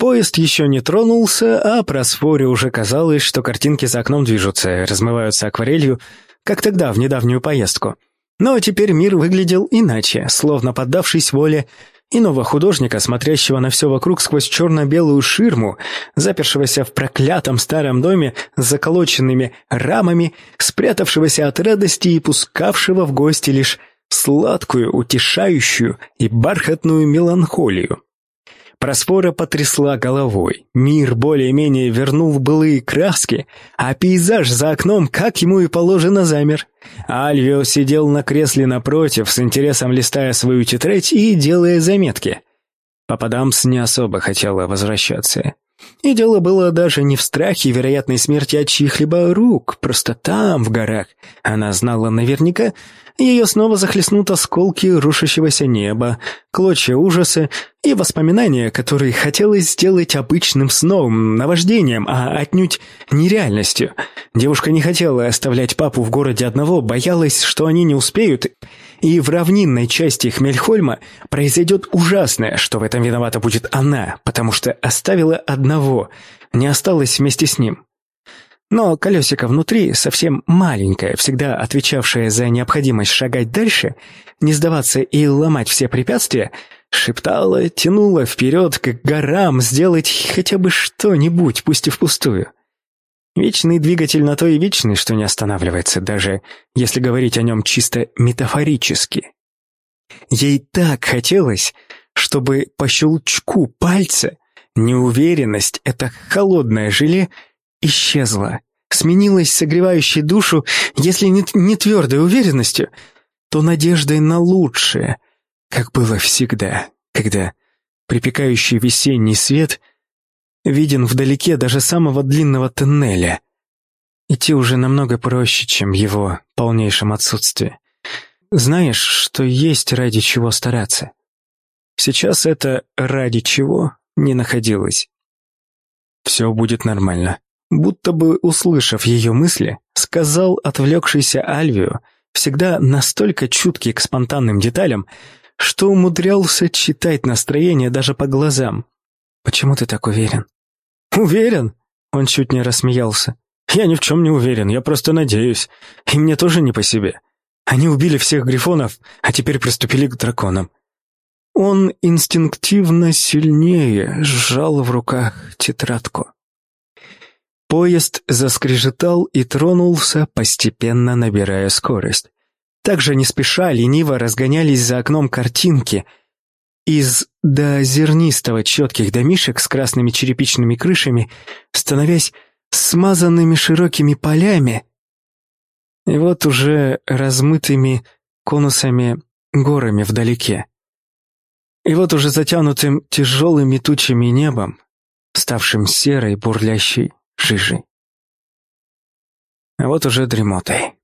Поезд еще не тронулся, а просфоре уже казалось, что картинки за окном движутся, размываются акварелью, как тогда, в недавнюю поездку. Но теперь мир выглядел иначе, словно поддавшись воле иного художника, смотрящего на все вокруг сквозь черно-белую ширму, запершегося в проклятом старом доме с заколоченными рамами, спрятавшегося от радости и пускавшего в гости лишь сладкую, утешающую и бархатную меланхолию. Просфора потрясла головой. Мир более-менее вернул былые краски, а пейзаж за окном, как ему и положено, замер. Альвио сидел на кресле напротив, с интересом листая свою тетрадь и делая заметки. Пападамс не особо хотела возвращаться. И дело было даже не в страхе вероятной смерти от чьих-либо рук, просто там, в горах. Она знала наверняка, ее снова захлестнут осколки рушащегося неба, клочья ужаса и воспоминания, которые хотелось сделать обычным сном, наваждением, а отнюдь нереальностью. Девушка не хотела оставлять папу в городе одного, боялась, что они не успеют, и в равнинной части Хмельхольма произойдет ужасное, что в этом виновата будет она, потому что оставила одного, не осталась вместе с ним. Но колесико внутри, совсем маленькое, всегда отвечавшее за необходимость шагать дальше, не сдаваться и ломать все препятствия, шептало, тянуло вперед к горам сделать хотя бы что-нибудь, пусть и впустую. Вечный двигатель на то и вечный, что не останавливается, даже если говорить о нем чисто метафорически. Ей так хотелось, чтобы по щелчку пальца неуверенность, это холодное желе, исчезла, сменилась согревающей душу, если не, не твердой уверенностью, то надеждой на лучшее, как было всегда, когда припекающий весенний свет виден вдалеке даже самого длинного тоннеля. Идти уже намного проще, чем его полнейшем отсутствии. Знаешь, что есть ради чего стараться. Сейчас это «ради чего» не находилось. Все будет нормально. Будто бы услышав ее мысли, сказал отвлекшийся Альвию, всегда настолько чуткий к спонтанным деталям, что умудрялся читать настроение даже по глазам. «Почему ты так уверен?» «Уверен?» Он чуть не рассмеялся. «Я ни в чем не уверен, я просто надеюсь. И мне тоже не по себе. Они убили всех грифонов, а теперь приступили к драконам». Он инстинктивно сильнее сжал в руках тетрадку. Поезд заскрежетал и тронулся, постепенно набирая скорость. Также не спеша, лениво разгонялись за окном картинки — из до зернистого четких домишек с красными черепичными крышами, становясь смазанными широкими полями, и вот уже размытыми конусами горами вдалеке. И вот уже затянутым тяжелыми тучами небом, ставшим серой бурлящей жижей. А вот уже дремотой.